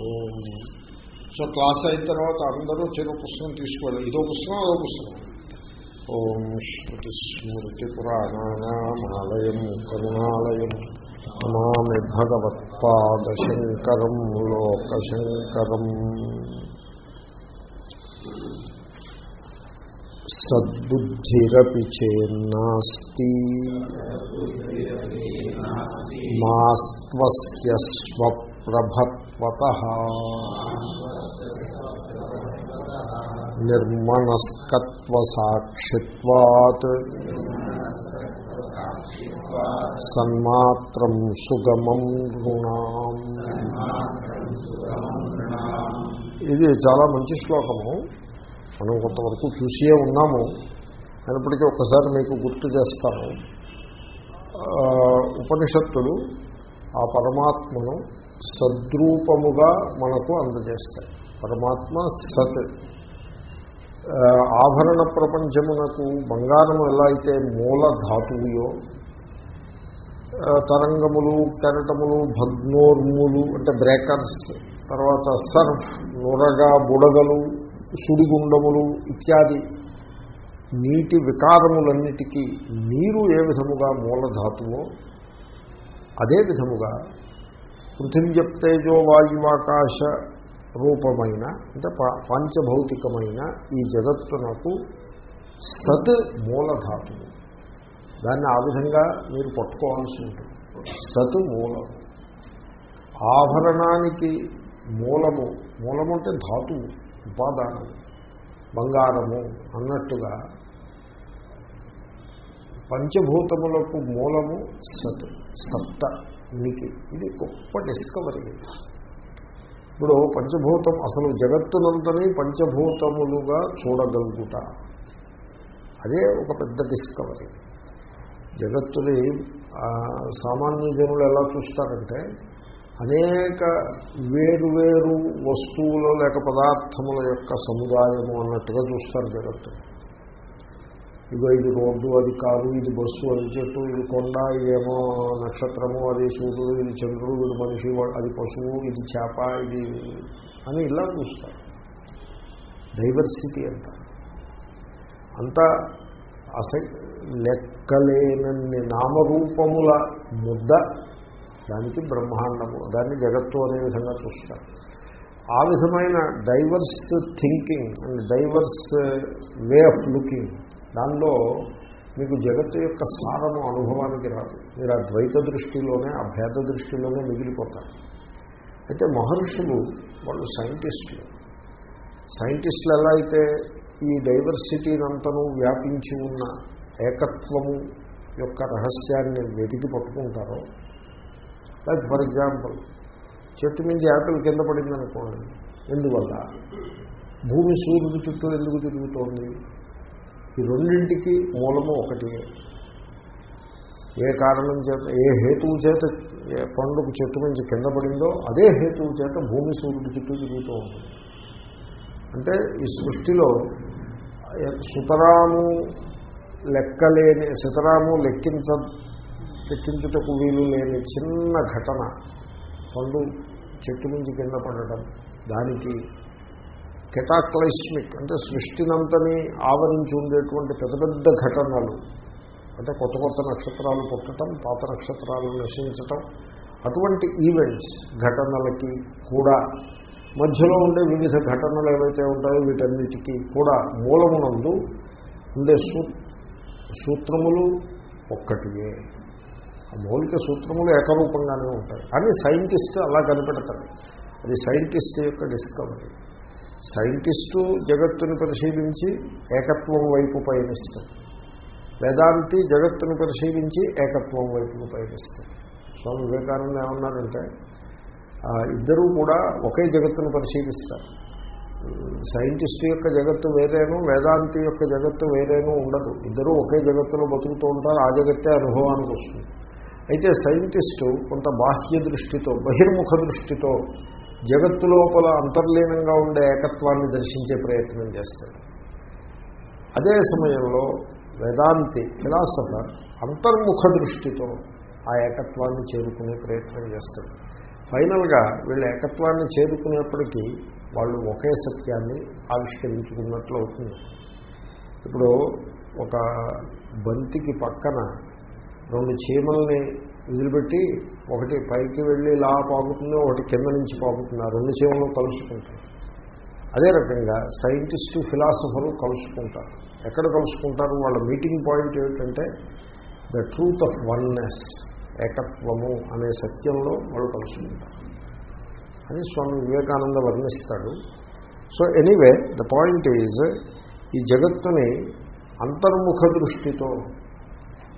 ఓం so class అయిన తర్వాత అందరూ చిన్న పుస్తకం తీసుకువెళ్ళి ఇదో పుస్తకం అదో పుస్తకం. ఓం స్మృతి స్మృతి పురాణానామాలయం కరుణాలయం. నమామి భగవత్పాదశంకరం లోకశంకరం. సద్బుద్ధిరపి చేన్నాస్తి. మాస్త్వస్య స్వప్రభత్వత నిర్మనస్కత్వసాక్షిత్వాత్ సన్మాత్రం సుగమం గుణాం. ఇది చాలా మంచి శ్లోకము. మనం కొంతవరకు చూసే ఉన్నాము. అయినప్పటికీ ఒకసారి మీకు గుర్తు చేస్తాను. ఉపనిషత్తులు ఆ పరమాత్మను సద్రూపముగా మనకు అందజేస్తాయి. పరమాత్మ సత్. ఆభరణ ప్రపంచమునకు బంగారము ఎలా అయితే మూల ధాతువుయో తరంగములు కెరటములు భగ్నోర్ములు అంటే బ్రేకర్స్ తర్వాత సర్ఫ్ నురగ బుడగలు సుడిగుండములు ఇత్యాది నీటి వికారములన్నిటికీ నీరు ఏ విధముగా మూలధాతువో అదే విధముగా పృథివ్యప్తేజో వాయువాకాశ రూపమైన అంటే పా- పాంచభౌతికమైన ఈ జగత్తునకు సత్ మూలధాతువు. దాన్ని ఆ విధంగా మీరు పట్టుకోవాల్సి ఉంటుంది. సత్ మూలం. ఆభరణానికి మూలము మూలము అంటే ధాతువు ఉపాదానము. బంగారము అన్నట్టుగా పంచభూతములకు మూలము సత్ సత్త ఉనికి. ఇది గొప్ప డిస్కవరీ ఇప్పుడు పంచభూతం అసలు జగత్తునంతని పంచభూతములుగా చూడగలుగుట. అదే ఒక పెద్ద డిస్కవరీ జగత్తుని సామాన్య జనులు ఎలా చూస్తారంటే అనేక వేరు వస్తువులు లేక పదార్థముల యొక్క సముదాయము అన్నట్టుగా చూస్తారు జగత్తుని ఇగో ఇది రోడ్డు అది కారు ఇది బస్సు అది చెట్టు ఇది కొండ ఇదేమో నక్షత్రము అది సూర్యుడు ఇది చంద్రుడు ఇది మనిషి అది పశువు ఇది చేప ఇది అని ఇలా చూస్తారు. డైవర్సిటీ అంట అంతా అస లెక్కలేనన్ని నామరూపముల ముద్ద దానికి బ్రహ్మాండము దాన్ని జగత్తు అనే విధంగా చూస్తారు. ఆ విధమైన diverse thinking and diverse way of looking దానిలో మీకు జగత్తు యొక్క సారము అనుభవానికి రాదు. మీరు ఆ ద్వైత దృష్టిలోనే ఆ భేద దృష్టిలోనే మిగిలిపోతారు. అయితే మహర్షులు వాళ్ళు సైంటిస్టులు. సైంటిస్టులు ఎలా అయితే ఈ డైవర్సిటీనంతను వ్యాపించి ఉన్న ఏకత్వము యొక్క రహస్యాన్ని వెతికి పట్టుకుంటారో లైక్ ఫర్ ఎగ్జాంపుల్ చెట్టు మించి యాపిల్ కింద పడింది అనుకోండి ఎందువల్ల? భూమి సూర్యుడి చుట్టూ ఎందుకు తిరుగుతోంది? ఈ రెండింటికి మూలము ఒకటి. ఏ కారణం చేత ఏ హేతువు చేత ఏ పండుగ చెట్టు నుంచి కింద పడిందో అదే హేతువు చేత భూమి సూర్యుడు చుట్టూ తిరుగుతూ ఉంటుంది. అంటే ఈ సృష్టిలో సుతరాము లెక్కలేని సుతరాము లెక్కించ లెక్కించుటకు వీలు లేని చిన్న ఘటన పండు చెట్టు నుంచి కింద పడటం దానికి కెటాక్లైస్మిక్ అంటే సృష్టినంతని ఆవరించి ఉండేటువంటి పెద్ద పెద్ద ఘటనలు. అంటే కొత్త కొత్త నక్షత్రాలు పుట్టడం పాత నక్షత్రాలు నశించటం అటువంటి ఈవెంట్స్ ఘటనలకి కూడా మధ్యలో ఉండే వివిధ ఘటనలు ఏవైతే ఉంటాయో వీటన్నిటికీ కూడా మూలమునందు ఉండే సూ సూత్రములు ఒక్కటియే. ఆ మౌలిక సూత్రములు ఏకరూపంగానే ఉంటాయి. అని సైంటిస్ట్ అలా కనిపెడతారు అది సైంటిస్ట్ యొక్క డిస్కవరీ సైంటిస్టు జగత్తుని పరిశీలించి ఏకత్వం వైపు పయనిస్తాడు. వేదాంతి జగత్తును పరిశీలించి ఏకత్వం వైపుకు పయనిస్తాడు. స్వామి వివేకానంద ఏమన్నారంటే ఇద్దరూ కూడా ఒకే జగత్తును పరిశీలిస్తారు. సైంటిస్ట్ యొక్క జగత్తు వేరేను వేదాంతి యొక్క జగత్తు వేరేను ఉండదు. ఇద్దరూ ఒకే జగత్తులో బతుకుతూ ఉంటారు ఆ జగత్తే అనుభవానికి వస్తుంది. అయితే సైంటిస్టు కొంత బాహ్య దృష్టితో బహిర్ముఖ దృష్టితో జగత్తు లోపల అంతర్లీనంగా ఉండే ఏకత్వాన్ని దర్శించే ప్రయత్నం చేస్తాడు. అదే సమయంలో వేదాంతి ఫిలాసఫర్ అంతర్ముఖ దృష్టితో ఆ ఏకత్వాన్ని చేరుకునే ప్రయత్నం చేస్తాడు. ఫైనల్గా వీళ్ళు ఏకత్వాన్ని చేరుకునేప్పటికీ వాళ్ళు ఒకే సత్యాన్ని ఆవిష్కరించుకున్నట్లు అవుతుంది. ఇప్పుడు ఒక బంతికి పక్కన రెండు చీమల్ని వదిలిపెట్టి ఒకటి పైకి వెళ్ళి ఇలా పాపుతుంది ఒకటి కింద నుంచి పాకుతుంది రెండు చీమలు కలుసుకుంటాయి అదే రకంగా సైంటిస్టు ఫిలాసఫరు కలుసుకుంటారు. ఎక్కడ కలుసుకుంటారు? వాళ్ళ మీటింగ్ పాయింట్ ఏమిటంటే ద ట్రూత్ ఆఫ్ వన్నెస్ ఏకత్వము అనే సత్యంలో వాళ్ళు కలుసుకుంటారు. అని Swami Vivekananda వర్ణిస్తాడు. So anyway the point is ఈ జగత్తుని అంతర్ముఖ దృష్టితో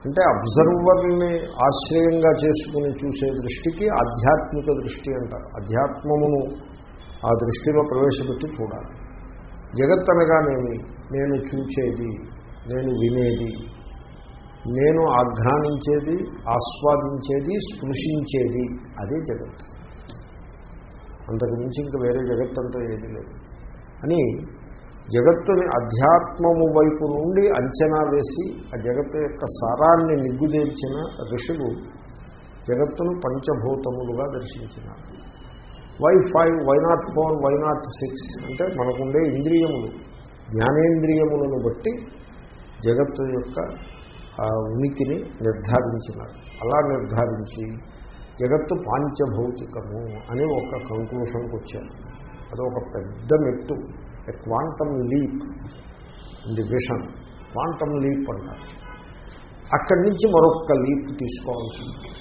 అంటే అబ్జర్వర్ని ఆశ్రయంగా చేసుకుని చూసే దృష్టికి ఆధ్యాత్మిక దృష్టి అంటారు. అధ్యాత్మమును ఆ దృష్టిలో ప్రవేశపెట్టి చూడాలి. జగత్ అనగానేమి? నేను చూచేది నేను వినేది నేను ఆఘ్రానించేది ఆస్వాదించేది స్పృశించేది అదే జగత్. అంతకు మించి ఇంకా వేరే జగత్ అంతా ఏది లేదు. అని జగత్తుని అధ్యాత్మము వైపు నుండి అంచనా వేసి ఆ జగత్తు యొక్క సారాన్ని నిగ్గుదేర్చిన ఋషులు జగత్తును పంచభూతములుగా దర్శించినారు. Why five why not four why not six అంటే మనకుండే ఇంద్రియములు జ్ఞానేంద్రియములను బట్టి జగత్తు యొక్క ఉనికిని నిర్ధారించినారు. అలా నిర్ధారించి జగత్తు పాంచభౌతికము అని ఒక కంక్లూషన్కి వచ్చారు అది ఒక పెద్ద మెట్టు. ఎ క్వాంటమ్ లీప్ ఇది విషన్ క్వాంటమ్ లీప్ అంటారు. అక్కడి నుంచి మరొక లీప్ తీసుకోవాల్సి ఉంటుంది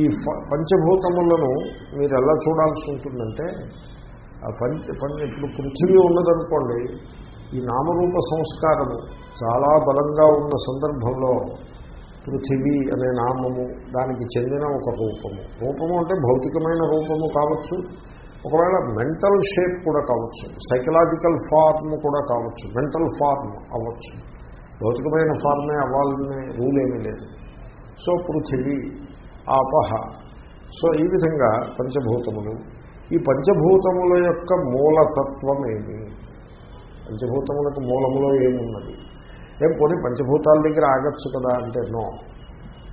ఈ పంచభూతములను మీరు ఎలా చూడాల్సి ఉంటుందంటే ఆ పంచ పంచ ఇప్పుడు పృథివీ ఉన్నదనుకోండి ఈ నామరూప సంస్కారము చాలా బలంగా ఉన్న సందర్భంలో పృథివీ అనే నామము దానికి చెందిన ఒక రూపము. రూపము అంటే భౌతికమైన రూపము కావచ్చు ఒకవేళ మెంటల్ షేప్ కూడా కావచ్చు సైకలాజికల్ ఫార్మ్ కూడా కావచ్చు మెంటల్ ఫార్మ్ అవ్వచ్చు. భౌతికమైన ఫార్మే అవ్వాలనే రూల్ ఏమీ లేదు. సో పృథివీ ఆపహ. సో ఈ విధంగా పంచభూతములు. ఈ పంచభూతముల యొక్క మూలతత్వం ఏమి? పంచభూతములకు మూలములో ఏమున్నది? ఏం పోనీ పంచభూతాల దగ్గర ఆగచ్చు కదా అంటే నో.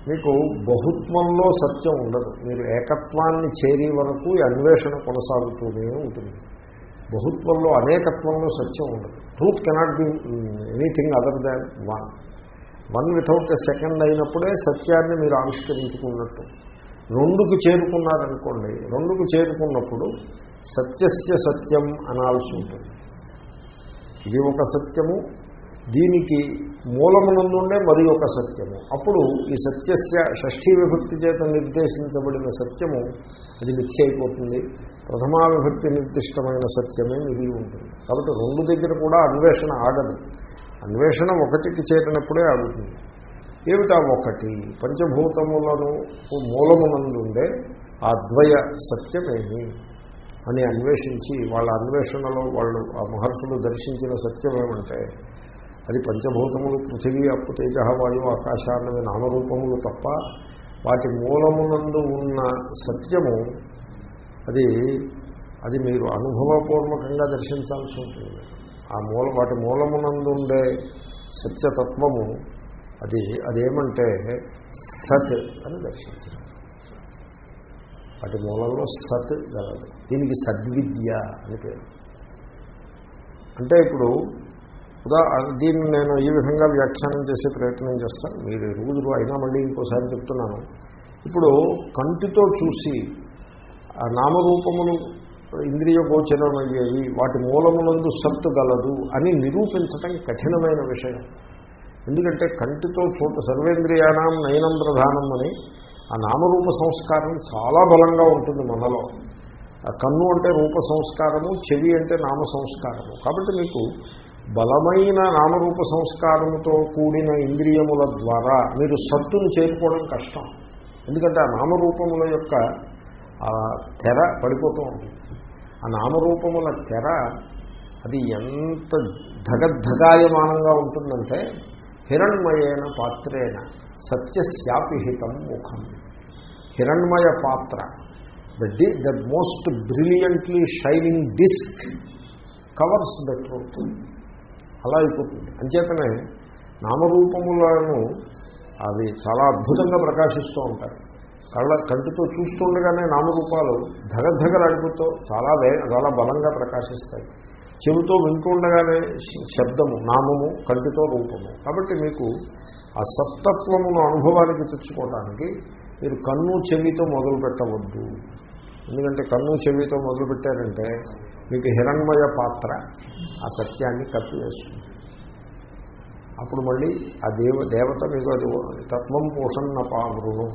మీకు బహుత్వంలో సత్యం ఉండదు. మీరు ఏకత్వాన్ని చేరే వరకు అన్వేషణ కొనసాగుతూనే ఉంటుంది. బహుత్వంలో అనేకత్వంలో సత్యం ఉండదు. Truth cannot be anything other than one. One without a second అయినప్పుడే సత్యాన్ని మీరు ఆవిష్కరించుకున్నట్టు. రెండుకు చేరుకున్నారనుకోండి రెండుకు చేరుకున్నప్పుడు సత్యస్య సత్యం అనాల్సి ఉంటుంది. ఇది ఒక సత్యము దీనికి మూలమునందుండే మరి ఒక సత్యము. అప్పుడు ఈ సత్యస్య షష్ఠీ విభక్తి చేత నిర్దేశించబడిన సత్యము అది మిథ్య అయిపోతుంది. ప్రథమా విభక్తి నిర్దిష్టమైన సత్యమే మిగిలి ఉంటుంది. కాబట్టి రెండు దగ్గర కూడా అన్వేషణ ఆగదు. అన్వేషణ ఒకటికి చేరినప్పుడే ఆగుతుంది. ఏమిటా ఒకటి? పంచభూతములను మూలమునందుండే ఆ ద్వయ సత్యమేమి? అని అన్వేషించి వాళ్ళ అన్వేషణలో వాళ్ళు ఆ మహర్షులు దర్శించిన సత్యమేమంటే అది పంచభూతములు పృథివీ అప్పు తేజ వాయు ఆకాశాలవి నామరూపములు తప్ప వాటి మూలమునందు ఉన్న సత్యము అది అది మీరు అనుభవపూర్వకంగా దర్శించాల్సి ఉంటుంది. ఆ మూల వాటి మూలమునందు ఉండే సత్యతత్వము అది అదేమంటే సత్ అని దర్శించారు వాటి మూలంలో సత్ గలదు దీనికి సద్విద్య అని పేరు. అంటే ఇప్పుడు ఉదా దీన్ని నేను ఈ విధంగా వ్యాఖ్యానం చేసే ప్రయత్నం చేస్తాను మీరు రోజులు అయినా మళ్ళీ ఇంకోసారి చెప్తున్నాను. ఇప్పుడు కంటితో చూసి ఆ నామరూపములు ఇంద్రియ గోచరమయ్యేవి వాటి మూలమునందు సత్తు గలదు అని నిరూపించటం కఠినమైన విషయం. ఎందుకంటే కంటితో చూడ సర్వేంద్రియాణం నయనం ప్రధానం అని ఆ నామరూప సంస్కారం చాలా బలంగా ఉంటుంది మనలో. ఆ కన్ను అంటే రూప సంస్కారము చెవి అంటే నామ సంస్కారము. కాబట్టి మీకు బలమైన నామరూప సంస్కారముతో కూడిన ఇంద్రియముల ద్వారా మీరు సత్తును చేరుకోవడం కష్టం. ఎందుకంటే ఆ నామరూపముల యొక్క తెర పడిపోతూ ఉంటుంది. ఆ నామరూపముల తెర అది ఎంత ధగద్ధగాయమానంగా ఉంటుందంటే హిరణ్మయేన పాత్రేన సత్యశాపిహితం ముఖం. హిరణ్మయ పాత్ర the the the most brilliantly shining disc covers the truth అలా అయిపోతుంది. అంచేతనే నామరూపములను అవి చాలా అద్భుతంగా ప్రకాశిస్తూ ఉంటాయి. కళ్ళ కంటితో చూస్తుండగానే నామరూపాలు ధగధగలాడిపోతూ చాలా వే చాలా బలంగా ప్రకాశిస్తాయి. చెవితో వింటుండగానే శబ్దము నామము కంటితో రూపము. కాబట్టి మీకు ఆ సత్తత్వమును అనుభవానికి తెచ్చుకోవడానికి మీరు కన్ను చెవితో మొదలు పెట్టవద్దు ఎందుకంటే కన్ను చెవితో మొదలు పెట్టారంటే మీకు హిరణ్మయ పాత్ర ఆ సత్యాన్ని కప్పివేస్తుంది. అప్పుడు మళ్ళీ ఆ దేవ దేవత మీకు అది తత్వం పోషన్న పావృను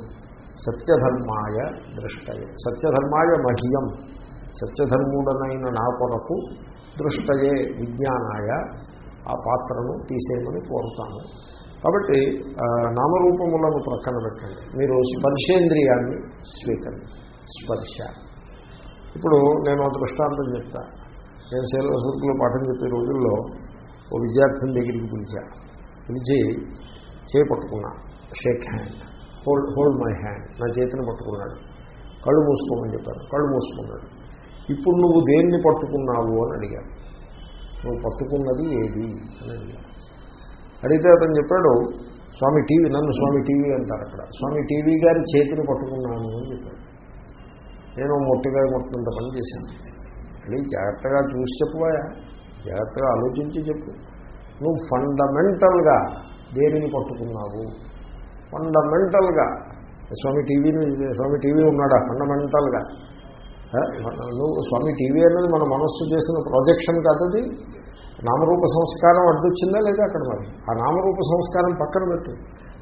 సత్యధర్మాయ దృష్టయే. సత్యధర్మాయ మహ్యం. సత్యధర్ముడనైన నా కొరకు దృష్టయే విజ్ఞానాయ ఆ పాత్రను తీసేయమని కోరుతాను. కాబట్టి నామరూపములను ప్రక్కన పెట్టండి. మీరు స్పర్శేంద్రియాన్ని స్వీకరించండి. స్పర్శ. ఇప్పుడు నేను దృష్టాంతం చెప్తా. నేను శైలవసూర్కులో పాఠం చెప్పే రోజుల్లో ఓ విద్యార్థిని దగ్గరికి పిలిచా. పిలిచి చేయి పట్టుకున్నా. Shake hand hold hold my hand నా చేతిని పట్టుకున్నాడు. కళ్ళు మూసుకోమని చెప్పాను కళ్ళు మూసుకున్నాడు. ఇప్పుడు నువ్వు దేన్ని పట్టుకున్నావు అని అడిగాను నువ్వు పట్టుకున్నది ఏది అని అడిగాను అడిగితే అతను చెప్పాడు స్వామి టీవీ నన్ను స్వామి టీవీ అంటారు అక్కడ. స్వామి టీవీ గారి చేతిని పట్టుకున్నాను అని చెప్పాడు. నేను మొట్టిగా మొట్టినంత పని చేశాను. అది జాగ్రత్తగా చూసి చెప్పువాయా జాగ్రత్తగా ఆలోచించి చెప్పు. నువ్వు ఫండమెంటల్గా దేనిని పట్టుకున్నావు? ఫండమెంటల్గా. స్వామి టీవీని స్వామి టీవీ ఉన్నాడా? ఫండమెంటల్గా. నువ్వు స్వామి టీవీ అనేది మన మనస్సు చేసిన ప్రొజెక్షన్ కాదది నామరూప సంస్కారం అడ్డొచ్చిందా లేదా అక్కడ మరి? ఆ నామరూప సంస్కారం పక్కన పెట్టు.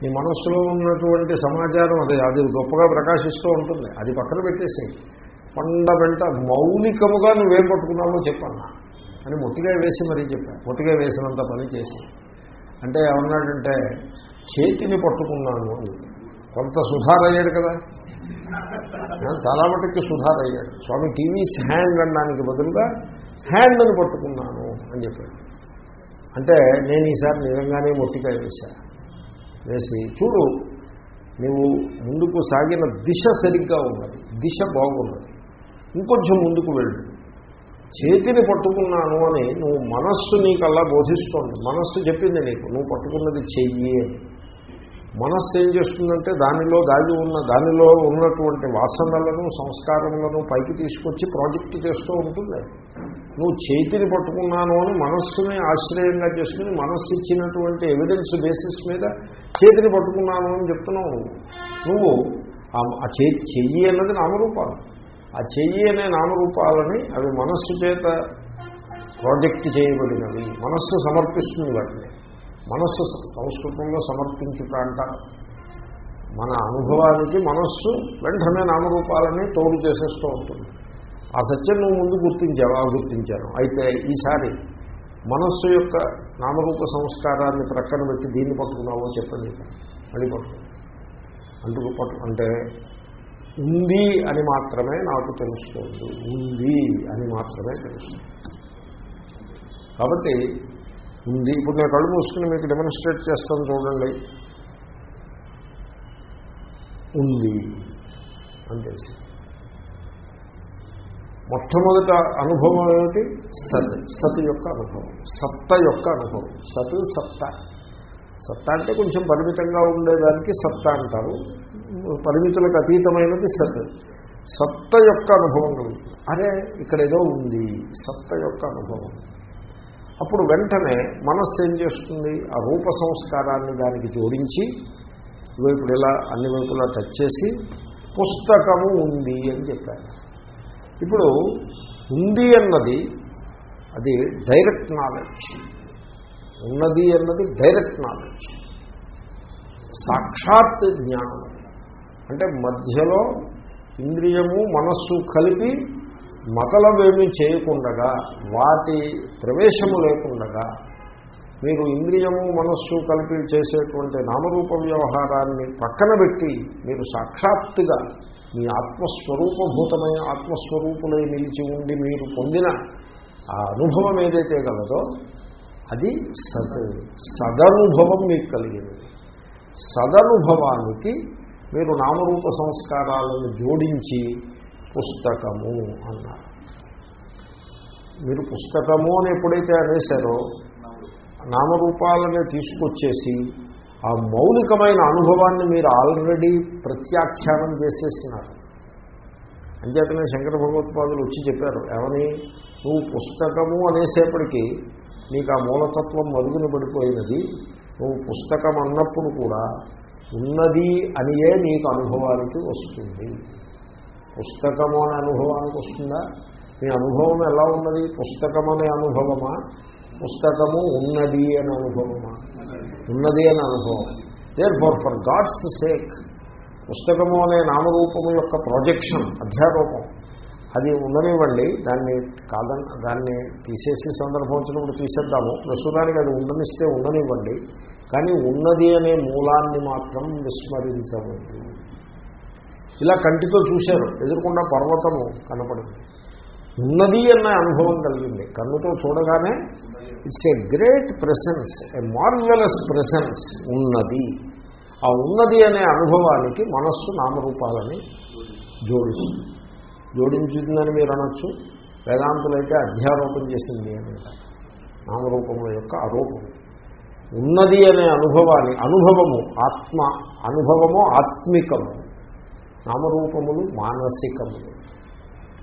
నీ మనస్సులో ఉన్నటువంటి సమాచారం అది అది గొప్పగా ప్రకాశిస్తూ ఉంటుంది. అది పక్కన పెట్టేసేయి. ఫండమెంటల్ మౌలికముగా నువ్వేం పట్టుకున్నావో చెప్పన్నా. అని మొట్టిగా వేసి మరీ చెప్పాను మొట్టిగా వేసినంత పని చేసి. అంటే ఏమన్నాడంటే చేతిని పట్టుకున్నాను అని. కొంత సుధారయ్యాడు కదా. చాలా మటుకు సుధారయ్యాడు. స్వామి టీవీస్ హ్యాండ్ అనడానికి బదులుగా హ్యాండ్ అని పట్టుకున్నాను అని చెప్పాడు. అంటే నేను ఈసారి నిజంగానే మొట్టికాయ వేశాను వేసి చూడు నువ్వు ముందుకు సాగిన దిశ సరిగ్గా ఉన్నది. దిశ బాగున్నది. ఇంకొంచెం ముందుకు వెళ్ళు. చేతిని పట్టుకున్నాను అని నువ్వు మనస్సు నీకల్లా బోధిస్తోంది. మనస్సు చెప్పింది నీకు నువ్వు పట్టుకున్నది చెయ్యి అని. మనస్సు ఏం చేస్తుందంటే దానిలో దాగి ఉన్న దానిలో ఉన్నటువంటి వాసనలను సంస్కారములను పైకి తీసుకొచ్చి ప్రాజెక్ట్ చేస్తూ ఉంటుంది. నువ్వు చేతిని పట్టుకున్నాను అని మనస్సుని ఆశ్రయంగా చేసుకుని మనస్సు ఇచ్చినటువంటి ఎవిడెన్స్ బేసిస్ మీద చేతిని పట్టుకున్నాను అని చెప్తున్నావు. నువ్వు. ఆ- ఆ చేతి చెయ్యి అన్నది నామరూపాలు. ఆ చెయ్యి అనే నామరూపాలని అవి మనస్సు చేత ప్రాజెక్ట్ చేయబడినవి. మనస్సు సమర్పిస్తుంది వాటిని. మనస్సు సంస్కృతంలో సమర్పించుట అంటారు. మన అనుభవానికి మనస్సు వెంటనే నామరూపాలని తోడు చేసేస్తూ ఉంటుంది. ఆ సత్యం నువ్వు ముందు గుర్తించావు ఆ గుర్తించాను. అయితే ఈసారి మనస్సు యొక్క నామరూప సంస్కారాన్ని ప్రక్కన పెట్టి దీన్ని పట్టుకున్నావో చెప్పండి. మళ్ళీ పట్టుకో అందుకు పట్టు అంటే ఉంది అని మాత్రమే నాకు తెలుస్తుంది. ఉంది అని మాత్రమే తెలుస్తుంది. కాబట్టి ఉంది. ఇప్పుడు నేను కళ్ళు మూసుకుని మీకు డెమోన్స్ట్రేట్ చేస్తాను చూడండి. ఉంది. అంటే మొట్టమొదట అనుభవం ఏమిటి? సత్. సత్ యొక్క అనుభవం. సత్త యొక్క అనుభవం. సత్ సత్త సత్త అంటే కొంచెం పరిమితంగా ఉండేదానికి సత్త అంటారు. పరిమితులకు అతీతమైనది సత్. సత్త యొక్క అనుభవం కలుగుతుంది అరే ఇక్కడ ఏదో ఉంది. సత్త యొక్క అనుభవం. అప్పుడు వెంటనే మనస్సు ఏం చేస్తుంది? ఆ రూప సంస్కారాన్ని దానికి జోడించి ఇప్పుడు ఇలా అన్ని వైపులా టచ్ చేసి పుస్తకము ఉంది అని చెప్పారు. ఇప్పుడు ఉంది అన్నది అది డైరెక్ట్ నాలెడ్జ్ ఉన్నది అన్నది డైరెక్ట్ నాలెడ్జ్ సాక్షాత్ జ్ఞానం. అంటే మధ్యలో ఇంద్రియము మనస్సు కలిపి మతలవేమీ చేయకుండగా వాటి ప్రవేశము లేకుండగా మీరు ఇంద్రియము మనస్సు కలిపి చేసేటువంటి నామరూప వ్యవహారాన్ని పక్కన పెట్టి మీరు సాక్షాత్తుగా మీ ఆత్మస్వరూపభూతమైన ఆత్మస్వరూపులై నిలిచి ఉండి మీరు పొందిన ఆ అనుభవం ఏదైతే కలదో అది సద్ సదనుభవం మీకు కలిగినది. సదనుభవానికి మీరు నామరూప సంస్కారాలను జోడించి పుస్తకము అన్నారు. మీరు పుస్తకము అని ఎప్పుడైతే అనేశారో నామరూపాలని తీసుకొచ్చేసి ఆ మౌలికమైన అనుభవాన్ని మీరు ఆల్రెడీ ప్రత్యాఖ్యానం చేసేసినారు. అంచేతనే శంకర భగవత్పాదులు వచ్చి చెప్పారు ఏమని? నువ్వు పుస్తకము అనేసేపటికి నీకు ఆ మూలతత్వం మరుగున పడిపోయినది. నువ్వు పుస్తకం అన్నప్పుడు కూడా ఉన్నది అనియే నీకు అనుభవానికి వస్తుంది. పుస్తకము అనే అనుభవానికి వస్తుందా? మీ అనుభవం ఎలా ఉన్నది? పుస్తకం అనే అనుభవమా? పుస్తకము ఉన్నది అనే అనుభవమా? ఉన్నది అనే అనుభవం. Therefore for God's sake పుస్తకము అనే నామరూపము యొక్క ప్రొజెక్షన్ అధ్యారూపం అది ఉండనివ్వండి. దాన్ని కాదని దాన్ని తీసేసి సందర్భం వచ్చినప్పుడు తీసేద్దాము. ప్రస్తుతానికి అది ఉండనిస్తే ఉండనివ్వండి. కానీ ఉన్నది అనే మూలాన్ని మాత్రం విస్మరించవద్దు. ఇలా కంటితో చూశారు. ఎదురుకుండా పర్వతము కనపడింది. ఉన్నది అన్న అనుభవం కలిగింది. కన్నుతో చూడగానే it's a great presence a marvellous presence ఉన్నది. ఆ ఉన్నది అనే అనుభవానికి మనస్సు నామరూపాలని జోడిస్తుంది. జోడించిందని మీరు అనొచ్చు. వేదాంతులైతే అధ్యారోపణ చేసింది అని నామరూపము నామరూపముల యొక్క ఆరోపం ఉన్నది అనే అనుభవాన్ని అనుభవము ఆత్మ అనుభవము ఆత్మికము. నామరూపములు మానసికములు.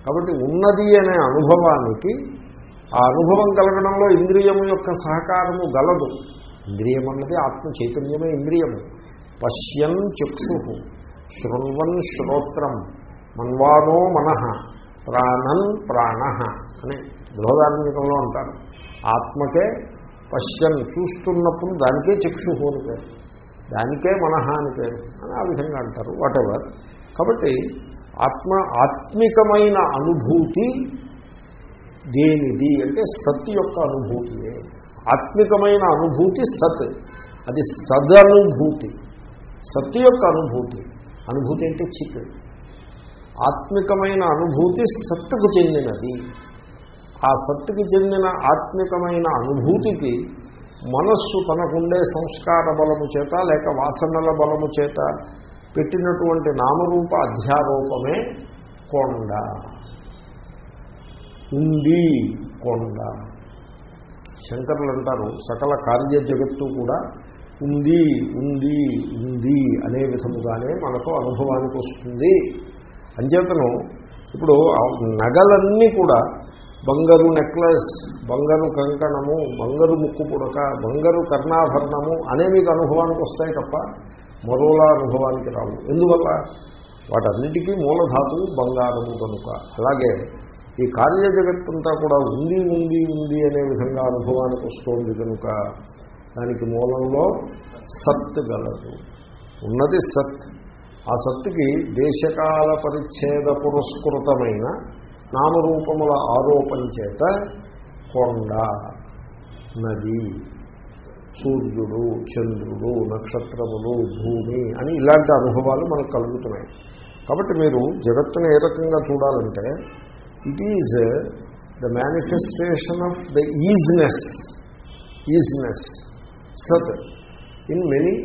కాబట్టి ఉన్నది అనే అనుభవానికి ఆ అనుభవం కలగడంలో ఇంద్రియము యొక్క సహకారము గలదు. ఇంద్రియం అన్నది ఆత్మ చైతన్యమే ఇంద్రియము. పశ్యన్ చక్షు శృణ్వన్ శ్రోత్రం మన్వానో మనః ప్రాణన్ ప్రాణ అని బృహదార్మికంలో అంటారు. ఆత్మకే పశ్యన్ చూస్తున్నప్పుడు దానికే చక్షు అని పేరు. దానికే మనహ అని పేరు. అని ఆ విధంగా అంటారు. వాటెవర్ కాబట్టి ఆత్మ ఆత్మికమైన అనుభూతి దేనిది అంటే సత్ యొక్క అనుభూతియే. ఆత్మికమైన అనుభూతి సత్. అది సదనుభూతి. సత్ యొక్క అనుభూతి. అనుభూతి అంటే చిక్ ఆత్మికమైన అనుభూతి సత్తుకు చెందినది. ఆ సత్తుకు చెందిన ఆత్మికమైన అనుభూతికి మనస్సు తనకుండే సంస్కార బలము చేత లేక వాసనల బలము చేత పెట్టినటువంటి నామరూప అధ్యారూపమే కొండ. ఉంది కొండ. శంకరులు అంటారు సకల కార్య జగత్తు కూడా ఉంది ఉంది ఉంది అనే విధముగానే మనకు అనుభవానికి వస్తుంది. అంచేతను ఇప్పుడు ఆ నగలన్నీ కూడా బంగారు నెక్లెస్ బంగారు కంకణము బంగారు ముక్కు పుడక బంగారు కర్ణాభరణము అనేవి మీకు అనుభవానికి వస్తాయి తప్ప మరోలా అనుభవానికి రావు. ఎందువల్ల? వాటన్నిటికీ మూలధాతువు బంగారము కనుక. అలాగే ఈ కార్య జగత్తంతా కూడా ఉంది ఉంది ఉంది అనే విధంగా అనుభవానికి వస్తోంది కనుక దానికి మూలంలో సత్ గలదు. ఉన్నది సత్. ఆ సత్తుకి దేశకాల పరిచ్ఛేద పురస్కృతమైన నామరూపముల ఆరోపణ చేత కొండ నది సూర్యుడు చంద్రుడు నక్షత్రములు భూమి అని ఇలాంటి అనుభవాలు మనకు కలుగుతున్నాయి. కాబట్టి మీరు జగత్తును ఏ రకంగా చూడాలంటే it is the manifestation of the isness isness సత్ in many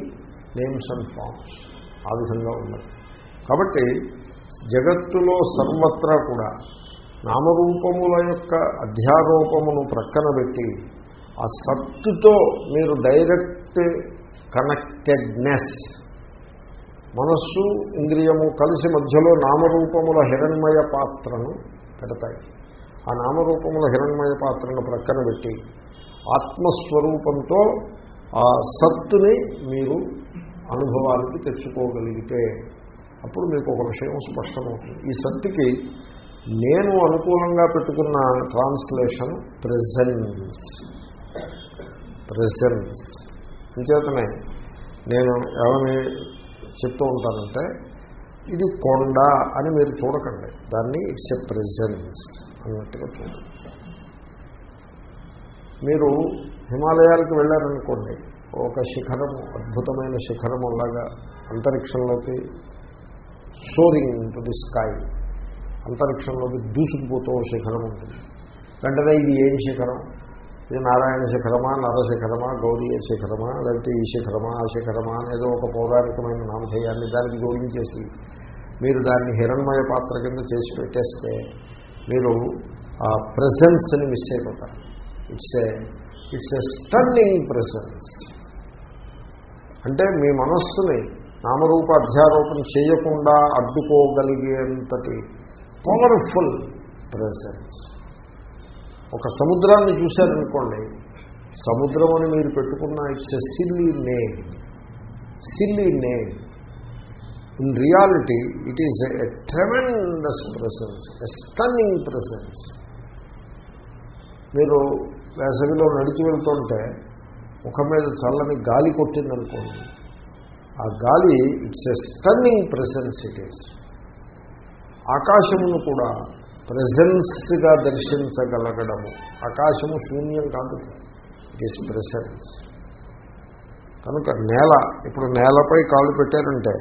names and forms ఆ విధంగా ఉన్నది. కాబట్టి జగత్తులో సర్వత్రా కూడా నామరూపముల యొక్క అధ్యారోపమును ప్రక్కన పెట్టి ఆ సత్తుతో మీరు డైరెక్ట్ కనెక్టెడ్నెస్. మనస్సు ఇంద్రియము కలిసి మధ్యలో నామరూపముల హిరణ్మయ పాత్రను పెడతాయి. ఆ నామరూపముల హిరణ్మయ పాత్రను ప్రక్కన పెట్టి ఆత్మస్వరూపంతో ఆ సత్తుని మీరు అనుభవానికి తెచ్చుకోగలిగితే అప్పుడు మీకు ఒక విషయం స్పష్టమవుతుంది. ఈ సత్తుకి నేను అనుకూలంగా పెట్టుకున్న ట్రాన్స్లేషన్ ప్రెజెన్స్ ప్రెజెన్స్ అంచేతనే నేను ఏమని చెప్తూ ఉంటానంటే ఇది కొండ అని మీరు చూడకండి. దాన్ని ఇట్స్ ఎ ప్రెజెన్స్ అన్నట్టుగా చూడండి. మీరు హిమాలయాలకు వెళ్ళారనుకోండి ఒక శిఖరము అద్భుతమైన శిఖరము అలాగా అంతరిక్షంలోకి సోరింగ్ టు ది స్కై అంతరిక్షంలోకి దూసుకుపోతూ శిఖరం ఉంటుంది. వెంటనే ఇది ఏం శిఖరం? ఇది నారాయణ శిఖరమా నరశిఖరమా గౌరీ శిఖరమా లేకపోతే ఈ శిఖరమా ఆ శిఖరమా అనేదో ఒక పౌరాణికమైన నామధేయాన్ని దానికి జోడించేసి మీరు దాన్ని హిరణ్మయ పాత్ర కింద చేసి పెట్టేస్తే మీరు ఆ ప్రెసెన్స్ని మిస్ అయిపోతారు. It's a it's a stunning presence అంటే మీ మనస్సుని నామరూప అధ్యారోపణ చేయకుండా అడ్డుకోగలిగేంతటి పవర్ఫుల్ ప్రెసెన్స్ ఒక సముద్రాన్ని చూశారనుకోండి సముద్రం అని మీరు పెట్టుకున్న it's a silly name silly name in reality it is a tremendous presence a stunning presence మీరు వేసవిలో నడిచి వెళ్తుంటే ముఖం మీద చల్లని గాలి కొట్టిందనుకోండి ఆ గాలి it's a stunning presence it is ఆకాశమును కూడా ప్రజెన్స్గా దర్శించగలగడము. ఆకాశము శూన్యం కాదు. ఇట్ ఈస్ ప్రెసెన్స్ కనుక నేల ఇప్పుడు నేలపై కాళ్ళు పెట్టారంటే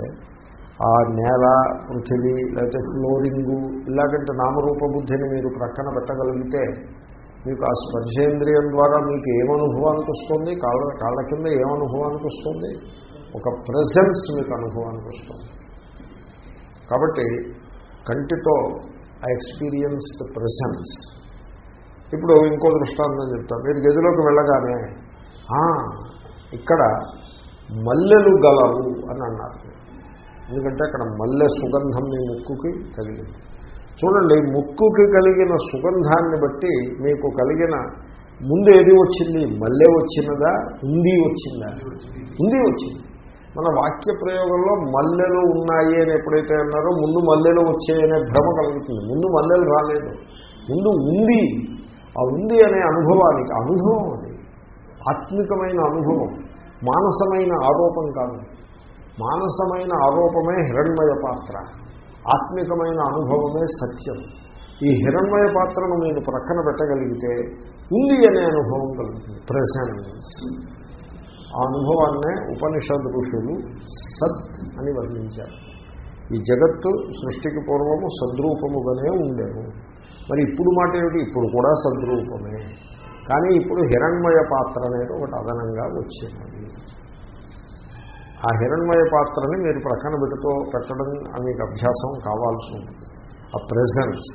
ఆ నేల పృథివీ లేకపోతే ఫ్లోరింగు ఇలాగంటే నామరూప బుద్ధిని మీరు ప్రక్కన పెట్టగలిగితే మీకు ఆ స్పర్శేంద్రియం ద్వారా మీకు ఏమనుభవానికి వస్తుంది? కాళ్ళ కాళ్ళ కింద ఏమనుభవానికి వస్తుంది? ఒక ప్రెజెన్స్ మీకు అనుభవానికి వస్తుంది. కాబట్టి కంటితో ఆ ఎక్స్పీరియన్స్ ద ప్రెసెన్స్ ఇప్పుడు ఇంకో దృష్టాంతం చెప్తాను మీరు గదిలోకి వెళ్ళగానే ఇక్కడ మల్లెలు గలవు అని అన్నారు. ఎందుకంటే అక్కడ మల్లె సుగంధం మీ ముక్కుకి కలిగింది. చూడండి ముక్కుకి కలిగిన సుగంధాన్ని బట్టి మీకు కలిగిన ముందు ఏది వచ్చింది? మల్లె వచ్చినదా? ఉంది వచ్చిందా? ఉంది వచ్చింది. మన వాక్య ప్రయోగంలో మల్లెలు ఉన్నాయి అని ఎప్పుడైతే అన్నారో ముందు మల్లెలు వచ్చాయనే భ్రమ కలుగుతుంది. ముందు మల్లెలు రాలేదు. ముందు ఉంది. ఆ ఉంది అనే అనుభవానికి అనుభవం అది. ఆత్మికమైన అనుభవం. మానసమైన ఆరోపం కాదు. మానసమైన ఆరోపమే హిరణ్మయ పాత్ర. ఆత్మికమైన అనుభవమే సత్యం. ఈ హిరణ్మయ పాత్రను మీరు ప్రక్కన పెట్టగలిగితే ఉంది అనే అనుభవం కలుగుతుంది. ప్రెసెన్స్ ఆ అనుభవాన్నే ఉపనిషద్ ఋషులు సత్ అని వర్ణించారు. ఈ జగత్తు సృష్టికి పూర్వము సద్రూపముగానే ఉండేము మరి ఇప్పుడు మాట ఏమిటి? ఇప్పుడు కూడా సద్రూపమే. కానీ ఇప్పుడు హిరణ్మయ పాత్ర అనేది ఒకటి అదనంగా వచ్చింది. ఆ హిరణ్మయ పాత్రని మీరు ప్రక్కన పెడుతూ పెట్టడం మీకు అభ్యాసం కావాల్సి ఉంటుంది ఆ ప్రెజెన్స్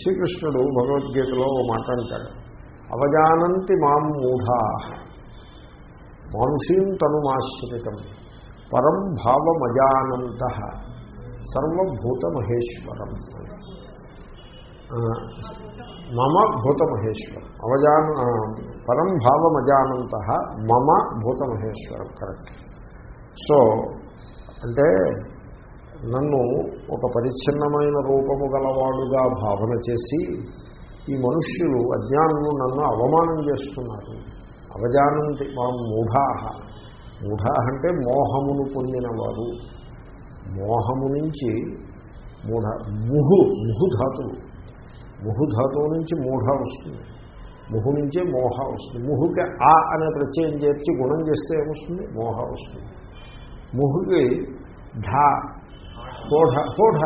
శ్రీకృష్ణుడు భగవద్గీతలో ఓ మాట అంటాడు. అవజానంతి మాం మూఢా. మాంసీం తనుమాశ్రితం. పరం భావమజానంత. సర్వభూతమహేశ్వరం. మమ భూతమహేశ్వరం. అవజాన పరం భావమజానంత మమ భూతమహేశ్వరం. కరెక్ట్ సో అంటే నన్ను ఒక పరిచ్ఛిన్నమైన రూపము గలవాడుగా భావన చేసి ఈ మనుష్యులు అజ్ఞానులు నన్ను అవమానం చేస్తున్నారు. అవజానంతి మా మూఢాహ మూఢ అంటే మోహమును పొందినవారు. మోహము నుంచి మూఢ ముహు ముహు ధాతువు. ముహు ధాతువు నుంచి మూఢ వస్తుంది. ముహు నుంచే మోహ వస్తుంది. ముహుకి ఆ అనే ప్రత్యయం చేర్చి గుణం చేస్తే ఏమొస్తుంది? మోహ వస్తుంది. ముహుకి ఢా హోఢ హోఢ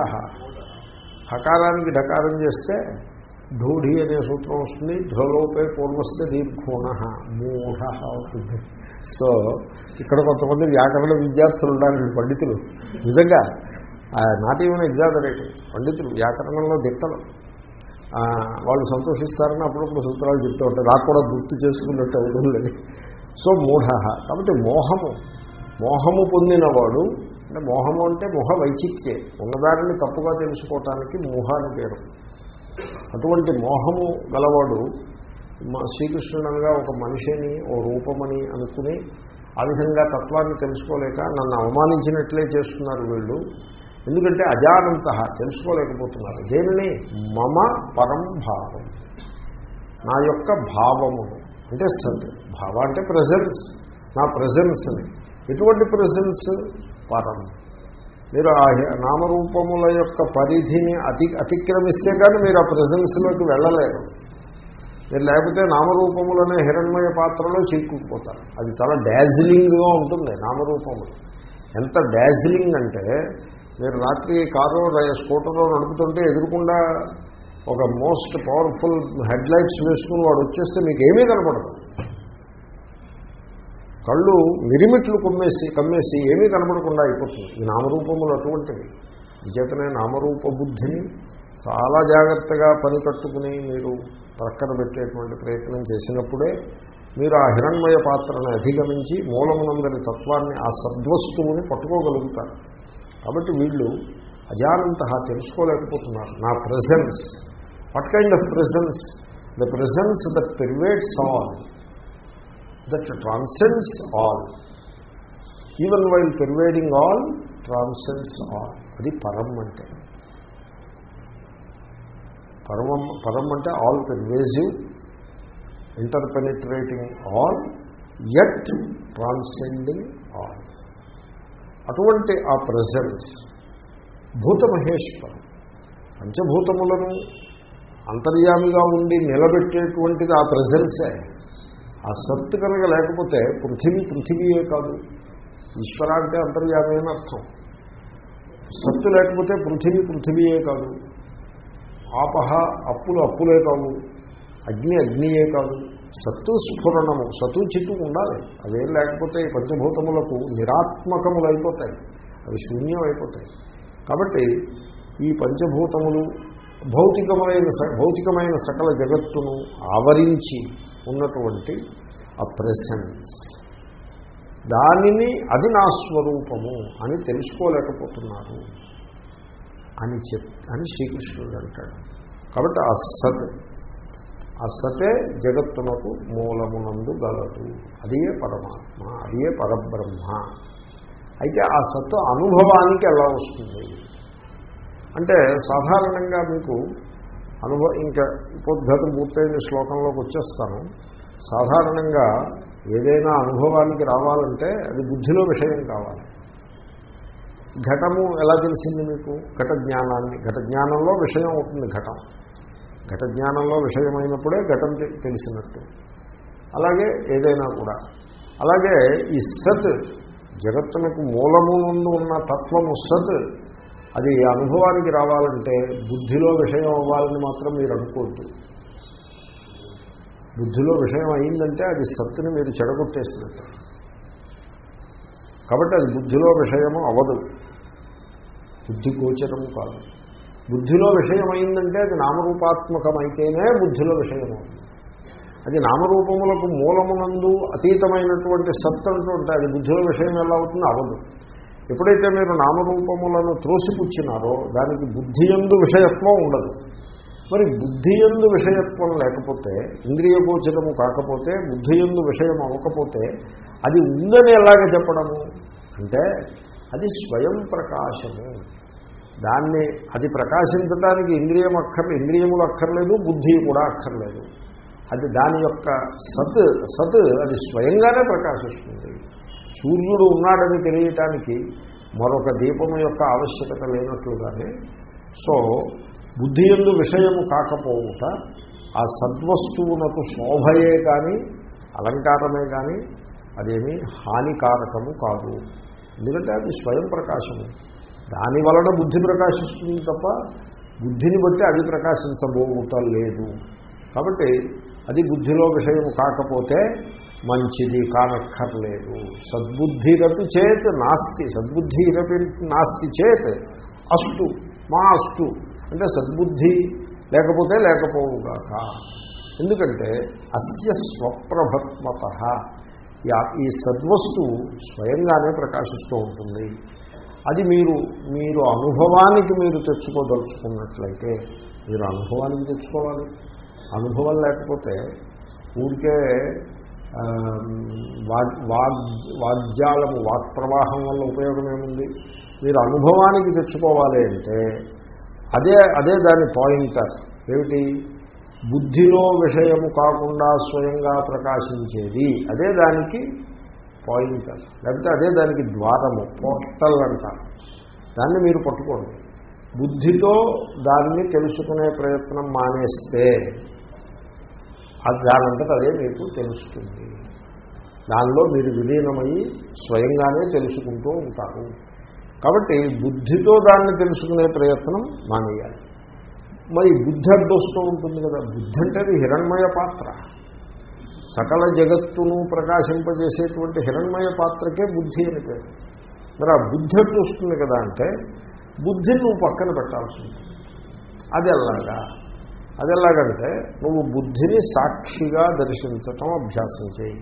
హకారానికి ఢకారం చేస్తే ధూఢి అనే సూత్రం వస్తుంది ఢలోపే పూర్వస్థ దీర్ఘోణ మూఢ అవుతుంది. సో ఇక్కడ కొంతమంది వ్యాకరణ విద్యార్థులు ఉండాలి పండితులు. నిజంగా నాట్ ఈవెన్ ఎగ్జాగరేటింగ్ పండితులు వ్యాకరణంలో దిట్టలు. వాళ్ళు సంతోషిస్తారని అప్పుడప్పుడు సూత్రాలు చెప్తూ ఉంటారు. నాకు కూడా గుర్తు చేసుకున్నట్టు అవుతుంది సో మూఢ. కాబట్టి మోహము మోహము పొందినవాడు అంటే మోహము అంటే మొహ వైచిత్యే ఉన్నదానిని తప్పుగా తెలుసుకోవటానికి మోహాన్ని పేరు. అటువంటి మోహము గలవాడు మా- శ్రీకృష్ణుడనగా ఒక మనిషిని ఓ రూపమని అనుకుని ఆ విధంగా తత్వాన్ని తెలుసుకోలేక నన్ను అవమానించినట్లే చేస్తున్నారు వీళ్ళు. ఎందుకంటే అజానంత తెలుసుకోలేకపోతున్నారు. దేనిని? మమ పరం భావం. నా యొక్క భావము. అంటే సత్ భావ అంటే ప్రజెన్స్ నా ప్రజెన్స్ని ఎటువంటి ప్రజెన్స్ పరం. మీరు ఆ హి- నామరూపముల యొక్క పరిధిని అతి అతిక్రమిస్తే కానీ మీరు ఆ ప్రజెన్స్లోకి వెళ్ళలేరు. మీరు లేకపోతే నామరూపములనే హిరణ్మయ పాత్రలో చిక్కుకుపోతారు. అది చాలా డాజిలింగ్గా ఉంటుంది నామరూపములు. ఎంత డాజిలింగ్ అంటే మీరు రాత్రి కారు స్కూటర్లో నడుపుతుంటే ఎదురుకుండా ఒక మోస్ట్ పవర్ఫుల్ హెడ్ లైట్స్ వేసుకుని వాడు వచ్చేస్తే మీకు ఏమీ కనపడదు. కళ్ళు మిరిమిట్లు కమ్మేసి కమ్మేసి ఏమీ కనబడకుండా అయిపోతుంది. ఈ నామరూపములు అటువంటివి. విచేతనే నామరూప బుద్ధిని చాలా జాగ్రత్తగా పని కట్టుకుని మీరు ప్రక్కన పెట్టేటువంటి ప్రయత్నం చేసినప్పుడే మీరు ఆ హిరణ్మయ పాత్రను అధిగమించి మూలమునందరి తత్వాన్ని ఆ సద్వస్తువుని పట్టుకోగలుగుతారు. కాబట్టి వీళ్ళు అజానంత తెలుసుకోలేకపోతున్నారు. నా presence what kind of presence the presence that pervades all that transcends all even while pervading all transcends all అది పరం అంటే. పరమం పరం అంటే all pervasive interpenetrating all yet transcending all అటువంటి ఆ ప్రజెన్స్ భూతమహేశ్వరం. పంచభూతములను అంతర్యామిగా ఉండి నిలబెట్టేటువంటిది ఆ ప్రజెన్సే ఆ సత్తు కనుక లేకపోతే పృథివీ పృథివీయే కాదు. ఈశ్వర అంటే అంతర్యామి అని అర్థం. సత్తు లేకపోతే పృథివీ పృథివీయే కాదు. ఆపహ అప్పులు అప్పులే కావు. అగ్ని అగ్నియే కాదు. సత్తు స్ఫురణము సత్తు చిత్తు ఉండాలి. అదేం లేకపోతే ఈ పంచభూతములకు నిరాత్మకములు అయిపోతాయి అవి శూన్యం అయిపోతాయి కాబట్టి ఈ పంచభూతములు భౌతికమైన స- భౌతికమైన సకల జగత్తును ఆవరించి ఉన్నటువంటి ఆ ప్రెసెన్స్ దానిని అది నా స్వరూపము అని తెలుసుకోలేకపోతున్నారు అని చెప్ అని శ్రీకృష్ణుడు అంటాడు. కాబట్టి ఆ సత్ ఆ సతే జగత్తునకు మూలమునందు గలదు. అదియే పరమాత్మ అదియే పరబ్రహ్మ. అయితే ఆ సత్తు అనుభవానికి ఎలా వస్తుంది? అంటే సాధారణంగా మీకు అనుభవ ఇంకా ఉపోద్ఘాతం పూర్తయిన శ్లోకంలోకి వచ్చేస్తాను. సాధారణంగా ఏదైనా అనుభవానికి రావాలంటే అది బుద్ధిలో విషయం కావాలి. ఘటము ఎలా తెలిసింది మీకు? ఘట జ్ఞానాన్ని. ఘట జ్ఞానంలో విషయం అవుతుంది ఘటం. ఘట జ్ఞానంలో విషయమైనప్పుడే ఘటం తెలిసినట్టు. అలాగే ఏదైనా కూడా. అలాగే ఈ సత్ జగత్తునకు మూలము నుండి ఉన్న తత్వము సత్ అది అనుభవానికి రావాలంటే బుద్ధిలో విషయం అవ్వాలని మాత్రం మీరు అనుకోవద్దు. బుద్ధిలో విషయం అయిందంటే అది సత్తుని మీరు చెడగొట్టేసినట్టు. కాబట్టి అది బుద్ధిలో విషయము అవదు. బుద్ధి గోచరము కాదు. బుద్ధిలో విషయం అయిందంటే అది నామరూపాత్మకమైతేనే బుద్ధిలో విషయం అవుతుంది. అది నామరూపములకు మూలమునందు అతీతమైనటువంటి సత్తు అంటూ ఉంటే అది బుద్ధిలో విషయం ఎలా అవుతుందో అవదు. ఎప్పుడైతే మీరు నామరూపములను త్రోసిపుచ్చినారో దానికి బుద్ధి ఎందు విషయత్వం ఉండదు. మరి బుద్ధి ఎందు విషయత్వం లేకపోతే ఇంద్రియ గోచరము కాకపోతే బుద్ధి ఎందు విషయం అవ్వకపోతే అది ఉందని ఎలాగ చెప్పడము? అంటే అది స్వయం ప్రకాశము. దాన్ని అది ప్రకాశించడానికి ఇంద్రియం అక్కర్ ఇంద్రియములు అక్కర్లేదు బుద్ధి కూడా అక్కర్లేదు. అది దాని యొక్క సత్ సత్ అది స్వయంగానే ప్రకాశిస్తుంది. సూర్యుడు ఉన్నాడని తెలియటానికి మరొక దీపము యొక్క ఆవశ్యకత లేనట్లుగానే సో బుద్ధి ఎందు విషయము కాకపోవుట ఆ సద్వస్తువునకు శోభయే కానీ అలంకారమే కానీ అదేమీ హానికారకము కాదు. ఎందుకంటే అది స్వయం ప్రకాశము. దాని వలన బుద్ధి ప్రకాశిస్తుంది తప్ప బుద్ధిని బట్టి అది ప్రకాశించబోవుట లేదు. కాబట్టి అది బుద్ధిలో విషయం కాకపోతే మంచిది కానక్కర్లేదు. సద్బుద్ధిరపి చేత్ నాస్తి. సద్బుద్ధిరపి నాస్తి చేత్ అస్తు మా అస్తు. అంటే సద్బుద్ధి లేకపోతే లేకపోవుగాక ఎందుకంటే అస్య స్వప్రభత్మత. ఈ సద్వస్తువు స్వయంగానే ప్రకాశిస్తూ ఉంటుంది. అది మీరు మీరు అనుభవానికి మీరు తెచ్చుకోదలుచుకున్నట్లయితే మీరు అనుభవానికి తెచ్చుకోవాలి. అనుభవం లేకపోతే ఊరికే వాద్యాలము వాక్ ప్రవాహం వల్ల ఉపయోగం ఏముంది? మీరు అనుభవానికి తెచ్చుకోవాలి అంటే అదే అదే దాని పాయింటర్. ఏమిటి? బుద్ధిలో విషయము కాకుండా స్వయంగా ప్రకాశించేది అదే దానికి పాయింటర్. లేకపోతే అదే దానికి ద్వారము పోర్టల్ అంటారు. దాన్ని మీరు పట్టుకోండి. బుద్ధితో దాన్ని తెలుసుకునే ప్రయత్నం మానేస్తే దానంతట అదే మీకు తెలుస్తుంది. దానిలో మీరు విలీనమై స్వయంగానే తెలుసుకుంటూ ఉంటారు. కాబట్టి బుద్ధితో దాన్ని తెలుసుకునే ప్రయత్నం మానేయాలి. మరి బుద్ధి అడ్డొస్తూ ఉంటుంది కదా బుద్ధి అంటే అది హిరణ్మయ పాత్ర. సకల జగత్తును ప్రకాశింపజేసేటువంటి హిరణ్మయ పాత్రకే బుద్ధి అని పేరు. మరి ఆ బుద్ధి అడ్డొస్తుంది కదా అంటే బుద్ధిని నువ్వు పక్కన పెట్టాల్సి ఉంటుంది. అది ఎలాగా? అది ఎలాగంటే నువ్వు బుద్ధిని సాక్షిగా దర్శించటం అభ్యాసం చేయి.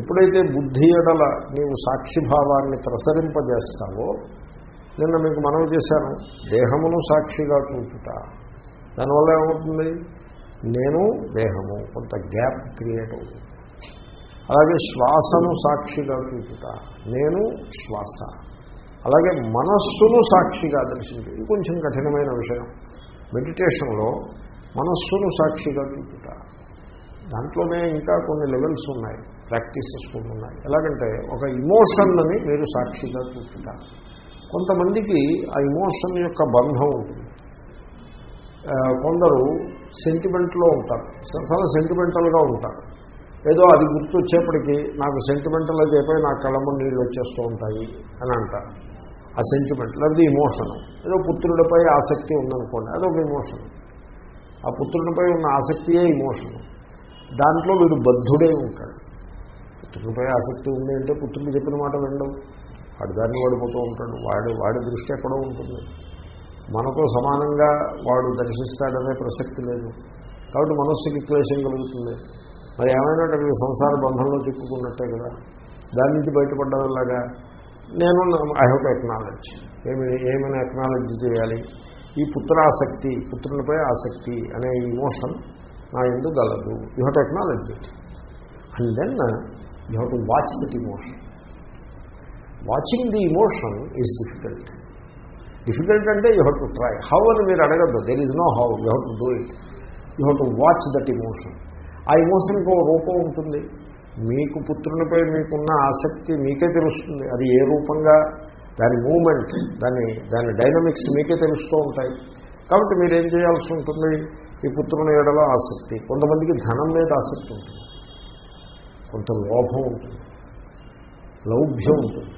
ఎప్పుడైతే బుద్ధి ఎడల నీవు సాక్షిభావాన్ని ప్రసరింపజేస్తావో నిన్న మీకు మనవి చేశాను దేహమును సాక్షిగా చూచుట దానివల్ల ఏమవుతుంది? నేను దేహము కొంత గ్యాప్ క్రియేట్ అవుతుంది. అలాగే శ్వాసను సాక్షిగా చూచుట నేను శ్వాస. అలాగే మనస్సును సాక్షిగా దర్శించు ఇది కొంచెం కఠినమైన విషయం. మెడిటేషన్లో మనస్సును సాక్షిగా చూపుట దాంట్లోనే ఇంకా కొన్ని లెవెల్స్ ఉన్నాయి ప్రాక్టీసెస్ కొన్ని ఉన్నాయి. ఎలాగంటే ఒక ఇమోషన్ని మీరు సాక్షిగా చూపుట కొంతమందికి ఆ ఇమోషన్ యొక్క బంధం ఉంటుంది. కొందరు సెంటిమెంట్లో ఉంటారు. చాలా సెంటిమెంటల్గా ఉంటారు. ఏదో అది గుర్తొచ్చేప్పటికీ నాకు సెంటిమెంటల్ అయిపోయి నా కళ్ళమ్మ నీళ్ళు వచ్చేస్తూ ఉంటాయి అని అంటారు. ఆ సెంటిమెంట్ లేదా ఇమోషన్ ఏదో పుత్రుడిపై ఆసక్తి ఉందనుకోండి అదొక ఇమోషన్ ఆ పుత్రుడిపై ఉన్న ఆసక్తియే ఇమోషన్ దాంట్లో వీడు బద్ధుడే ఉంటాడు. పుత్రుడిపై ఆసక్తి ఉంది అంటే పుత్రుడు చెప్పిన మాట వినడం. వాడి దాన్ని వాడిపోతూ ఉంటాడు. వాడి వాడి దృష్టి ఎక్కడో ఉంటుంది. మనతో సమానంగా వాడు దర్శిస్తాడనే ప్రసక్తి లేదు. కాబట్టి మనస్సుకి క్లేశం కలుగుతుంది. మరి ఏమైనా సంసార బంధంలో చిక్కుకున్నట్టే కదా. దాని నుంచి బయటపడ్డలాగా నేను ఐ హోప్ ఎక్నాలెడ్జ్ ఏమి ఏమైనా ఎక్నాలెడ్జ్ చేయాలి? ఈ పుత్రాసక్తి పుత్రునిపై ఆసక్తి అనే ఇమోషన్ నా ఎందుకు గలదు. You have acknowledge it and then you have to watch that emotion watching the emotion is difficult difficult అంటే you have to try how అని మీరు అడగద్దు. There is no how you have to do it you have to watch that emotion ఆ ఇమోషన్కి ఒక రూపం ఉంటుంది. మీకు పుత్రునిపై మీకున్న ఆసక్తి మీకే తెలుస్తుంది. అది ఏ రూపంగా దాని మూమెంట్ దాని దాని డైనమిక్స్ మీకే తెలుస్తూ ఉంటాయి. కాబట్టి మీరేం చేయాల్సి ఉంటుంది? ఈ పుత్రుని ఏడలో ఆసక్తి. కొంతమందికి ధనం మీద ఆసక్తి ఉంటుంది. కొంత లోభం ఉంటుంది. లౌభ్యం ఉంటుంది.